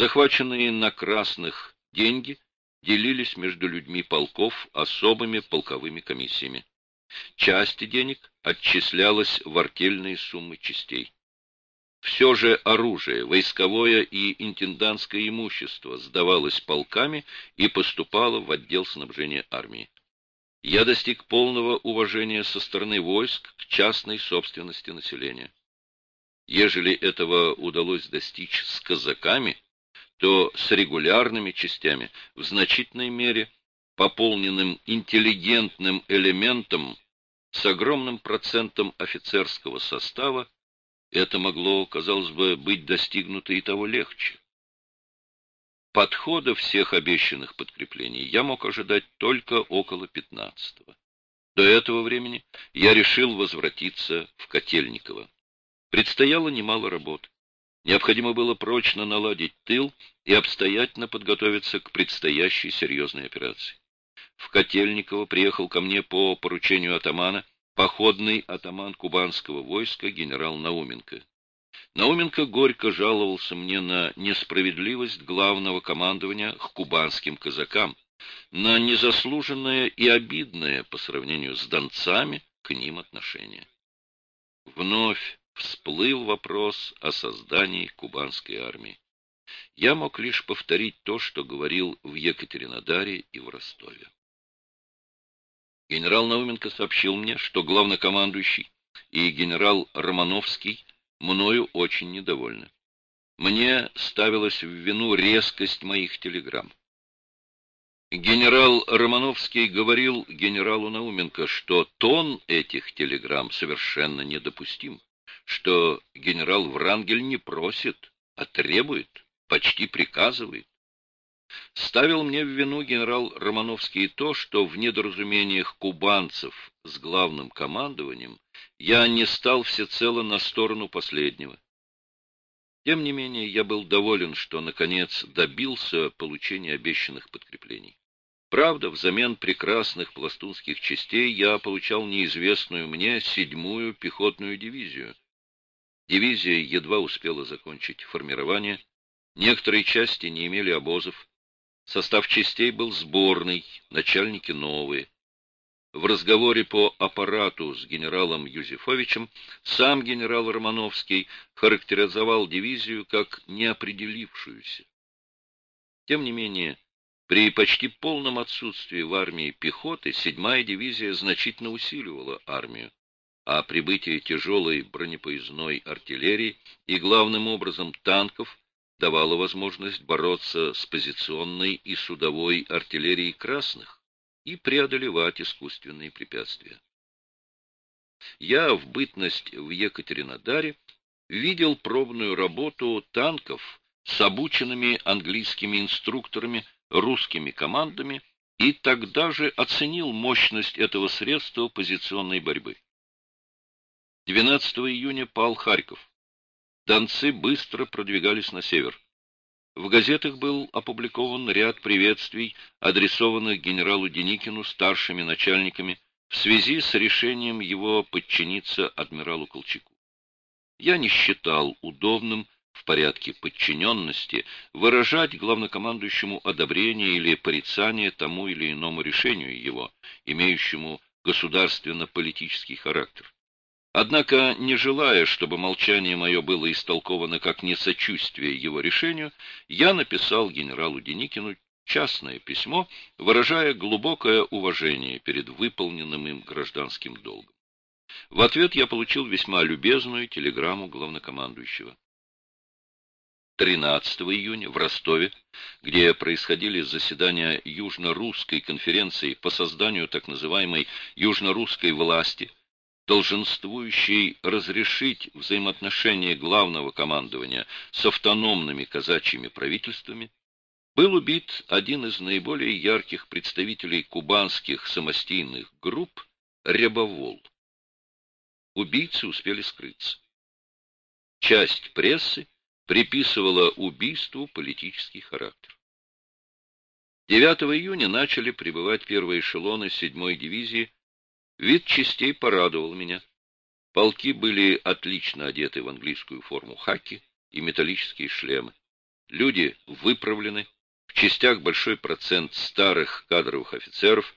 Захваченные на красных деньги делились между людьми полков особыми полковыми комиссиями. Часть денег отчислялась в артельные суммы частей. Все же оружие, войсковое и интендантское имущество сдавалось полками и поступало в отдел снабжения армии. Я достиг полного уважения со стороны войск к частной собственности населения. Ежели этого удалось достичь с казаками, то с регулярными частями в значительной мере пополненным интеллигентным элементом с огромным процентом офицерского состава, это могло, казалось бы, быть достигнуто и того легче. Подхода всех обещанных подкреплений я мог ожидать только около 15-го. До этого времени я решил возвратиться в Котельниково. Предстояло немало работы. Необходимо было прочно наладить тыл и обстоятельно подготовиться к предстоящей серьезной операции. В Котельниково приехал ко мне по поручению атамана походный атаман кубанского войска генерал Науменко. Науменко горько жаловался мне на несправедливость главного командования к кубанским казакам, на незаслуженное и обидное по сравнению с донцами к ним отношение. Вновь всплыл вопрос о создании кубанской армии. Я мог лишь повторить то, что говорил в Екатеринодаре и в Ростове. Генерал Науменко сообщил мне, что главнокомандующий и генерал Романовский мною очень недовольны. Мне ставилась в вину резкость моих телеграмм. Генерал Романовский говорил генералу Науменко, что тон этих телеграмм совершенно недопустим что генерал Врангель не просит, а требует, почти приказывает. Ставил мне в вину генерал Романовский то, что в недоразумениях кубанцев с главным командованием я не стал всецело на сторону последнего. Тем не менее, я был доволен, что, наконец, добился получения обещанных подкреплений. Правда, взамен прекрасных пластунских частей я получал неизвестную мне седьмую пехотную дивизию, Дивизия едва успела закончить формирование, некоторые части не имели обозов, состав частей был сборный, начальники новые. В разговоре по аппарату с генералом Юзефовичем сам генерал Романовский характеризовал дивизию как неопределившуюся. Тем не менее, при почти полном отсутствии в армии пехоты седьмая дивизия значительно усиливала армию а прибытие тяжелой бронепоездной артиллерии и, главным образом, танков давало возможность бороться с позиционной и судовой артиллерией красных и преодолевать искусственные препятствия. Я в бытность в Екатеринодаре видел пробную работу танков с обученными английскими инструкторами, русскими командами и тогда же оценил мощность этого средства позиционной борьбы. 12 июня пал Харьков. Донцы быстро продвигались на север. В газетах был опубликован ряд приветствий, адресованных генералу Деникину старшими начальниками в связи с решением его подчиниться адмиралу Колчаку. Я не считал удобным в порядке подчиненности выражать главнокомандующему одобрение или порицание тому или иному решению его, имеющему государственно-политический характер. Однако, не желая, чтобы молчание мое было истолковано как несочувствие его решению, я написал генералу Деникину частное письмо, выражая глубокое уважение перед выполненным им гражданским долгом. В ответ я получил весьма любезную телеграмму главнокомандующего. 13 июня в Ростове, где происходили заседания Южно-Русской конференции по созданию так называемой Южно-Русской власти, долженствующий разрешить взаимоотношения главного командования с автономными казачьими правительствами, был убит один из наиболее ярких представителей кубанских самостийных групп Рябовол. Убийцы успели скрыться. Часть прессы приписывала убийству политический характер. 9 июня начали прибывать первые эшелоны 7-й дивизии Вид частей порадовал меня. Полки были отлично одеты в английскую форму хаки и металлические шлемы. Люди выправлены, в частях большой процент старых кадровых офицеров,